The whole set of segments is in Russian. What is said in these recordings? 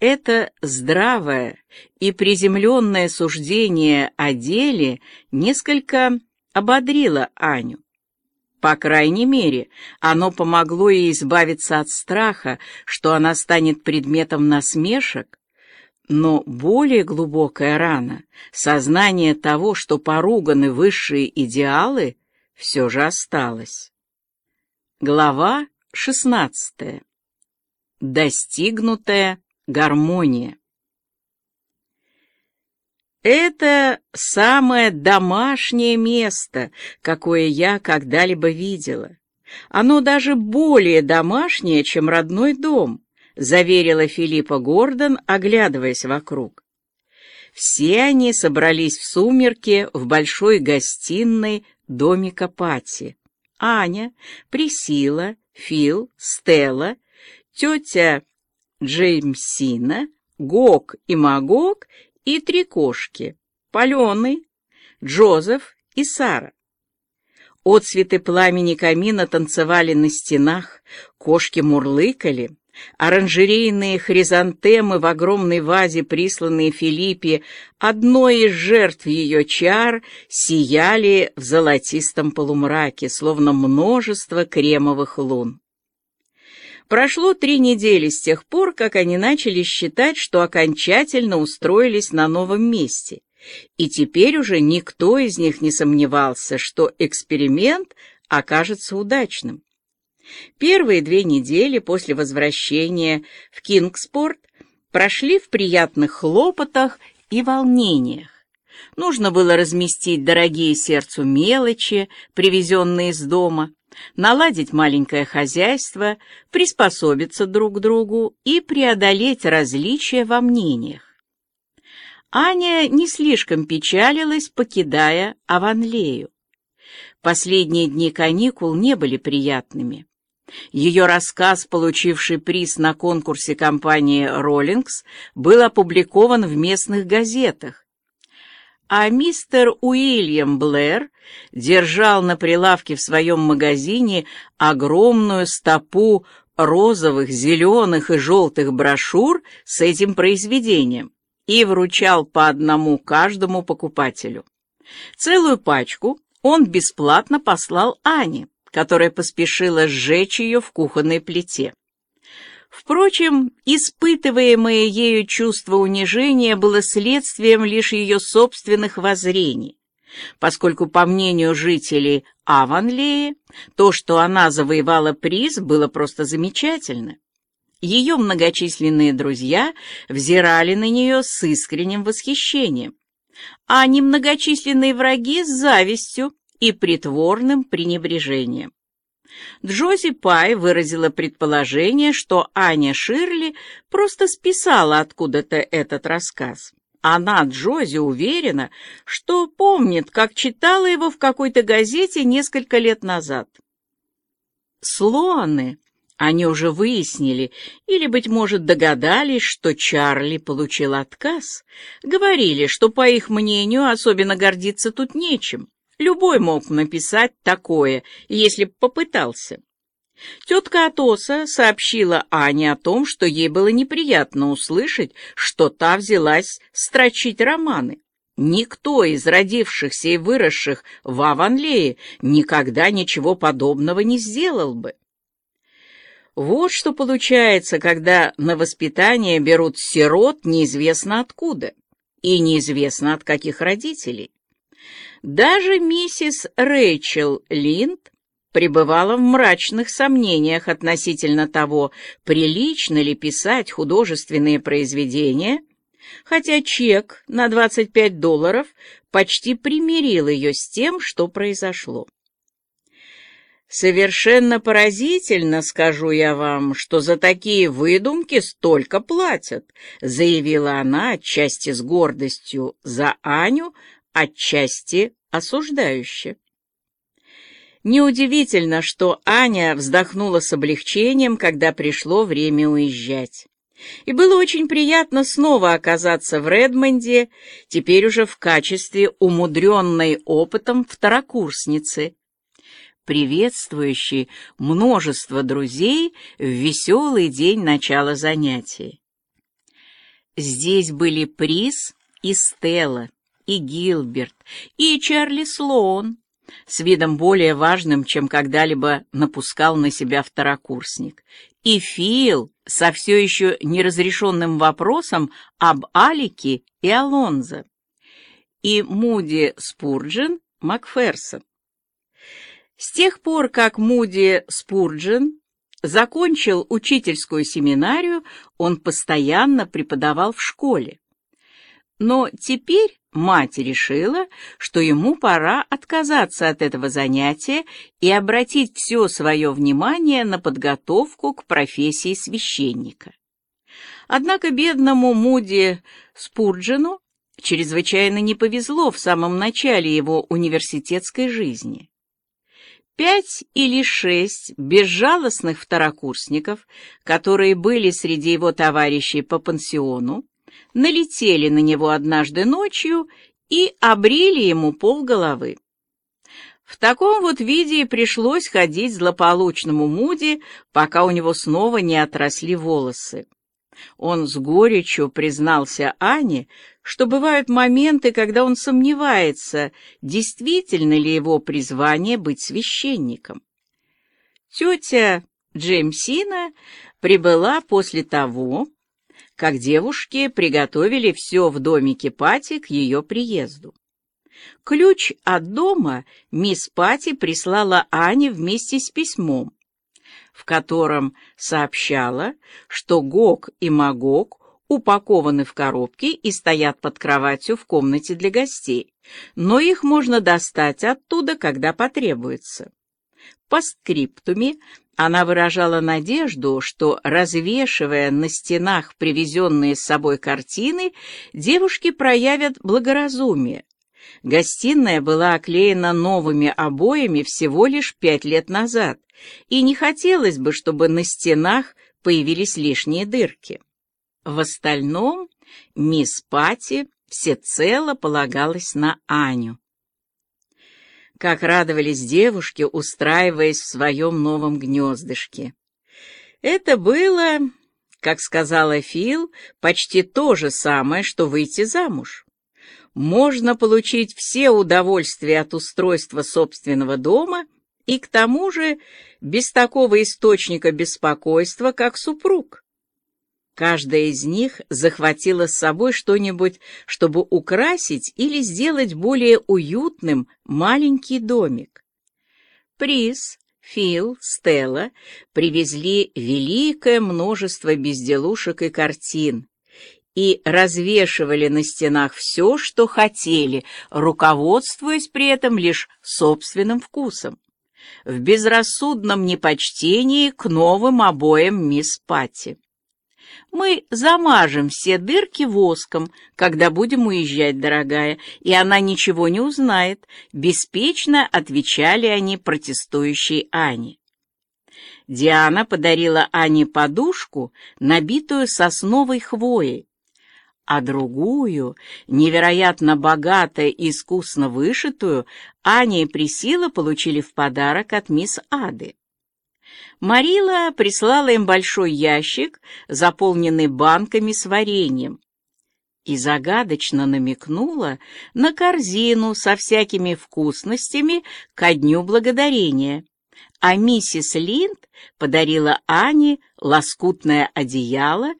Это здравое и приземленное суждение о деле несколько ободрило Аню. По крайней мере, оно помогло ей избавиться от страха, что она станет предметом насмешек, но более глубокая рана, сознание того, что поруганы высшие идеалы, все же осталось. Глава шестнадцатая. Достигнутая гармония. Это самое домашнее место, какое я когда-либо видела. Оно даже более домашнее, чем родной дом, заверила Филиппа Гордон, оглядываясь вокруг. Все они собрались в сумерке в большой гостиной домика Пати. Аня, Присила, Фил, Стелла, тетя Джеймсина, Гог и Магог и три кошки — Паленый, Джозеф и Сара. Отцветы пламени камина танцевали на стенах, кошки мурлыкали, оранжерейные хризантемы в огромной вазе, присланные Филиппе, одной из жертв ее чар, сияли в золотистом полумраке, словно множество кремовых лун. Прошло три недели с тех пор, как они начали считать, что окончательно устроились на новом месте. И теперь уже никто из них не сомневался, что эксперимент окажется удачным. Первые две недели после возвращения в Кингспорт прошли в приятных хлопотах и волнениях. Нужно было разместить дорогие сердцу мелочи, привезенные из дома, наладить маленькое хозяйство, приспособиться друг к другу и преодолеть различия во мнениях. Аня не слишком печалилась, покидая Аванлею. Последние дни каникул не были приятными. Ее рассказ, получивший приз на конкурсе компании «Роллингс», был опубликован в местных газетах, а мистер Уильям Блэр держал на прилавке в своем магазине огромную стопу розовых, зеленых и желтых брошюр с этим произведением и вручал по одному каждому покупателю. Целую пачку он бесплатно послал Ане, которая поспешила сжечь ее в кухонной плите. Впрочем, испытываемое ею чувство унижения было следствием лишь ее собственных воззрений, поскольку, по мнению жителей Аванлеи, то, что она завоевала приз, было просто замечательно. Ее многочисленные друзья взирали на нее с искренним восхищением, а немногочисленные враги с завистью и притворным пренебрежением. Джози Пай выразила предположение, что Аня Ширли просто списала откуда-то этот рассказ. Она, Джози, уверена, что помнит, как читала его в какой-то газете несколько лет назад. Слоаны, они уже выяснили, или, быть может, догадались, что Чарли получил отказ, говорили, что, по их мнению, особенно гордиться тут нечем. Любой мог написать такое, если б попытался. Тетка Атоса сообщила Ане о том, что ей было неприятно услышать, что та взялась строчить романы. Никто из родившихся и выросших в Аванлее никогда ничего подобного не сделал бы. Вот что получается, когда на воспитание берут сирот неизвестно откуда и неизвестно от каких родителей. Даже миссис Рэйчел Линд пребывала в мрачных сомнениях относительно того, прилично ли писать художественные произведения, хотя чек на 25 долларов почти примирил ее с тем, что произошло. «Совершенно поразительно, скажу я вам, что за такие выдумки столько платят», заявила она отчасти с гордостью за Аню, отчасти осуждающе. Неудивительно, что Аня вздохнула с облегчением, когда пришло время уезжать. И было очень приятно снова оказаться в Редмонде, теперь уже в качестве умудренной опытом второкурсницы, приветствующей множество друзей в веселый день начала занятий. Здесь были Приз и Стелла, и Гилберт, и Чарли Слоун, с видом более важным, чем когда-либо напускал на себя второкурсник, и Фил со все еще неразрешенным вопросом об Алике и Алонзо, и Муди Спурджин Макферсон. С тех пор, как Муди Спурджин закончил учительскую семинарию, он постоянно преподавал в школе. Но теперь мать решила, что ему пора отказаться от этого занятия и обратить все свое внимание на подготовку к профессии священника. Однако бедному Муди Спурджину чрезвычайно не повезло в самом начале его университетской жизни. Пять или шесть безжалостных второкурсников, которые были среди его товарищей по пансиону, налетели на него однажды ночью и обрили ему полголовы. В таком вот виде пришлось ходить злополучному Муди, пока у него снова не отросли волосы. Он с горечью признался Ане, что бывают моменты, когда он сомневается, действительно ли его призвание быть священником. Тетя Джеймсина прибыла после того, как девушки приготовили все в домике Пати к ее приезду. Ключ от дома мисс Пати прислала Ане вместе с письмом, в котором сообщала, что Гог и Магог упакованы в коробки и стоят под кроватью в комнате для гостей, но их можно достать оттуда, когда потребуется. По скриптуме она выражала надежду, что, развешивая на стенах привезенные с собой картины, девушки проявят благоразумие. Гостиная была оклеена новыми обоями всего лишь пять лет назад, и не хотелось бы, чтобы на стенах появились лишние дырки. В остальном мисс Пати всецело полагалась на Аню. Как радовались девушки, устраиваясь в своем новом гнездышке. Это было, как сказала Фил, почти то же самое, что выйти замуж. Можно получить все удовольствия от устройства собственного дома и к тому же без такого источника беспокойства, как супруг. Каждая из них захватила с собой что-нибудь, чтобы украсить или сделать более уютным маленький домик. Приз, Фил, Стелла привезли великое множество безделушек и картин и развешивали на стенах все, что хотели, руководствуясь при этом лишь собственным вкусом. В безрассудном непочтении к новым обоям мисс Патти. Мы замажем все дырки воском, когда будем уезжать, дорогая, и она ничего не узнает, беспечно отвечали они протестующей Ане. Диана подарила Ане подушку, набитую сосновой хвоей, а другую, невероятно богато и искусно вышитую, Аня и Присила получили в подарок от мисс Ады. Марила прислала им большой ящик, заполненный банками с вареньем, и загадочно намекнула на корзину со всякими вкусностями ко дню благодарения. А миссис Линд подарила Ане лоскутное одеяло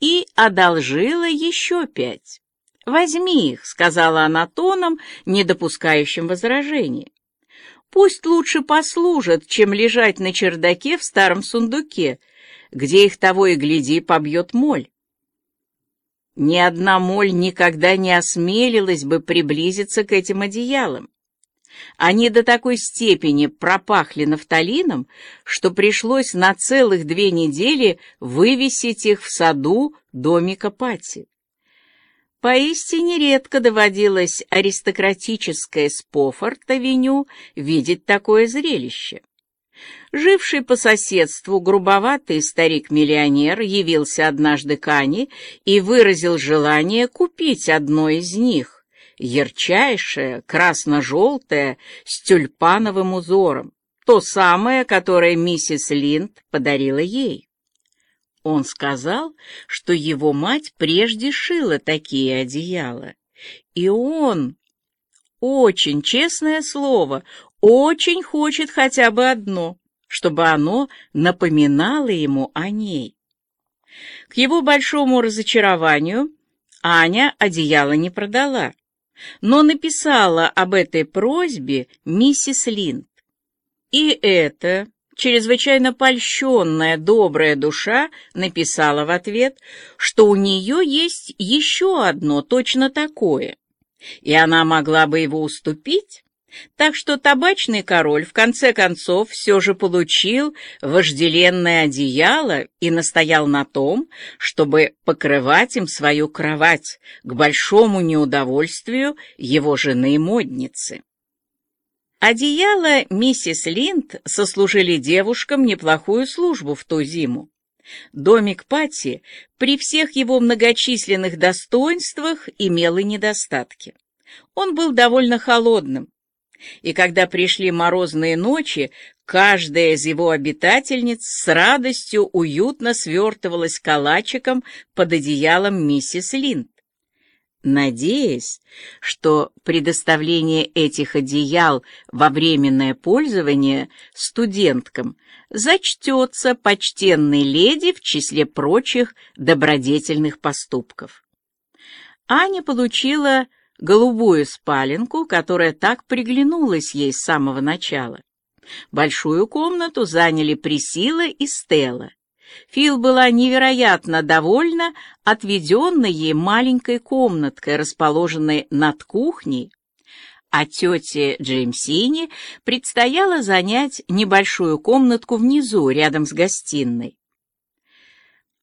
и одолжила еще пять. «Возьми их», — сказала она тоном, не допускающим возражений. Пусть лучше послужат, чем лежать на чердаке в старом сундуке, где их того и гляди побьет моль. Ни одна моль никогда не осмелилась бы приблизиться к этим одеялам. Они до такой степени пропахли нафталином, что пришлось на целых две недели вывесить их в саду домика Пати. Поистине редко доводилось аристократическое Спофорт-авеню видеть такое зрелище. Живший по соседству грубоватый старик-миллионер явился однажды к Ане и выразил желание купить одно из них, ярчайшее, красно-желтое, с тюльпановым узором, то самое, которое миссис Линд подарила ей. Он сказал, что его мать прежде шила такие одеяла. И он, очень, честное слово, очень хочет хотя бы одно, чтобы оно напоминало ему о ней. К его большому разочарованию Аня одеяло не продала, но написала об этой просьбе миссис Линд. И это чрезвычайно польщенная добрая душа написала в ответ, что у нее есть еще одно точно такое, и она могла бы его уступить, так что табачный король в конце концов все же получил вожделенное одеяло и настоял на том, чтобы покрывать им свою кровать к большому неудовольствию его жены-модницы. Одеяла миссис Линд сослужили девушкам неплохую службу в ту зиму. Домик Пати при всех его многочисленных достоинствах имел и недостатки. Он был довольно холодным, и когда пришли морозные ночи, каждая из его обитательниц с радостью уютно свертывалась калачиком под одеялом миссис Линд надеясь, что предоставление этих одеял во временное пользование студенткам зачтется почтенной леди в числе прочих добродетельных поступков. Аня получила голубую спаленку, которая так приглянулась ей с самого начала. Большую комнату заняли Присила и Стелла. Фил была невероятно довольна отведенной ей маленькой комнаткой, расположенной над кухней, а тете Джеймсине предстояло занять небольшую комнатку внизу, рядом с гостиной.